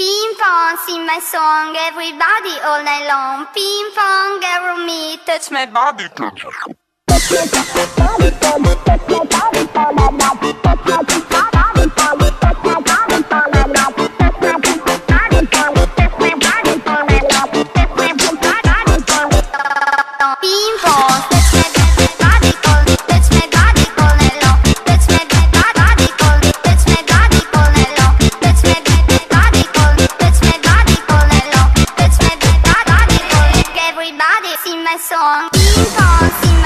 Ping pong, sing my song, everybody all night long. Ping pong, girl, me, touch my body, touch touch my body. can't